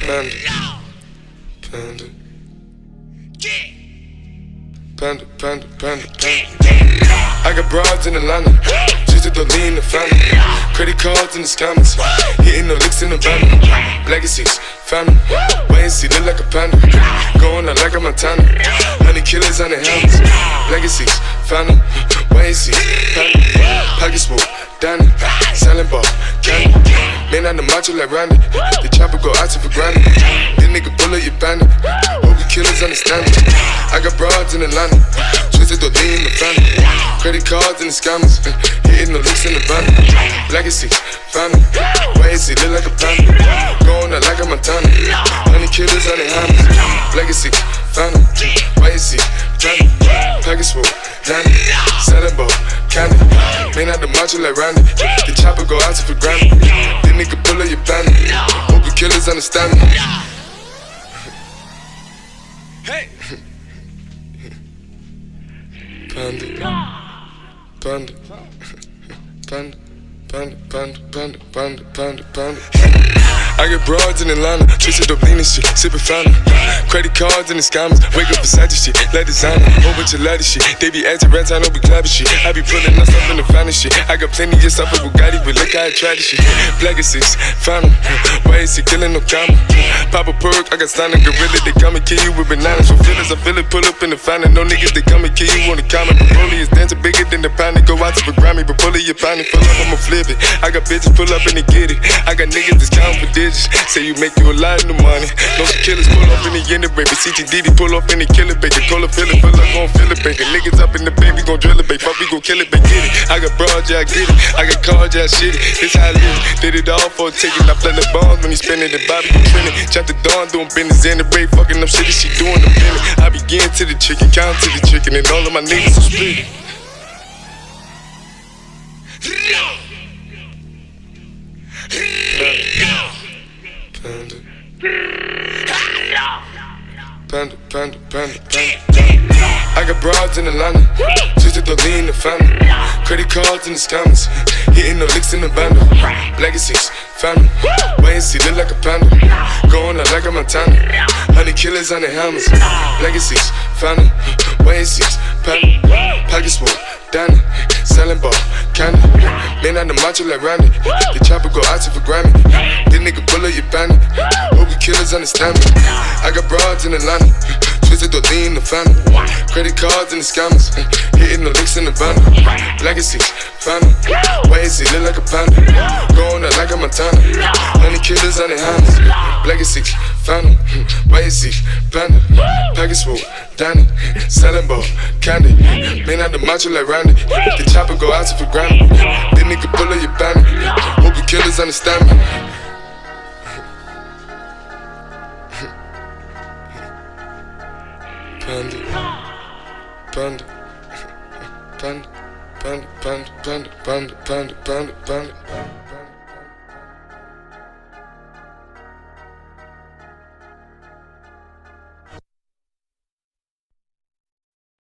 Panda. Panda. Panda, panda, panda, panda. I got broads in Atlanta, just to lean the family. Credit cards in the scammers, hitting the licks in the van. Legacies, family, wait and see, look like a panda. Going out like a Montana, honey killers on the helmets. Legacies, family, wait and see, family. Pockets full, Danny, selling ball, candy. Man on the macho like Randy, the chopper go out to for granted. This nigga bullet, you bandit. Hope you killers understand me. I got broads in Atlanta, twisted the lean in the family. Credit cards and the scammers, hitting the licks in the van. Legacy, family, wait and see, look like a panda. Going out like a Montana, The macho like Randy, the chopper go out to for granted. This nigga bullet, you bandit. Hope you killers understand me. Hey! Panda. Panda. Panda. Panda, panda, panda, panda, panda, panda. I get broads in Atlanta, twisted up lean and shit, sippin' fountain. Credit cards and the scammers, wake up beside your shit, let designer, whole bunch of lattice shit. They be acting rats, I know we clapping shit. I be pulling us up in the finest shit. I got plenty of stuff with Bugatti, but look how I try this shit. Legacies, fountain, why is he killing no comma? Pop a perk, I got a gorilla, they come and kill you with bananas. For feelings, I feel it, pull up in the fountain. No niggas, they come and kill you on the comment. Broly is dancing bigger than the pound, go out to the Grammy, but pull it, your pound, pull up, I'ma flip I got bitches pull up and they get it. I got niggas that's counting for digits. Say you make you a lot of money. No killers pull up in the end of baby. CTDD pull up in the killer baby. Call it, feel it, feel like gon' feel it, baby. Niggas up in the baby gon' drill it, baby. Fuck, we gon' kill it, baby. Get it. I got broads, yeah, I get it. I got cars, yeah, shit it. This how I live. Did it all for a ticket. I play the bombs when he spinning the Bobby you trending. Chop the dawn, doing business in the break. Fucking up shit, she doing the minute. I begin to the chicken, count to the chicken, and all of my niggas are split. Panda, panda, panda, panda. I got broads in Atlanta, twisted the lean in the family. Credit cards in the scammers, hitting the licks in the bundle. Legacies, family, wait and see, look like a panda. Going out like a Montana, honey killers on the helmets. Legacies, family, wait and see, panda. Pockets full, Danny, selling ball, candy. Man on the macho like Randy, the chopper go out for Grammy. This nigga bullet, you bandit. Hope you killers understand me. I got broads in Atlanta, twisted the lean the family. Credit cards and the scammers, hitting the licks in the bundle. Legacy, family, wait and see, look like a panda. Going out like a Montana, honey killers on the hammers. Legacy, family, wait and see, Package Danny, selling ball, candy. Man out the macho like Randy, the chopper go out for granted. This nigga bullet, you bandit. Hope you killers understand me. Panda. Panda. Panda. Panda. Panda. Panda. Panda. Panda. Panda.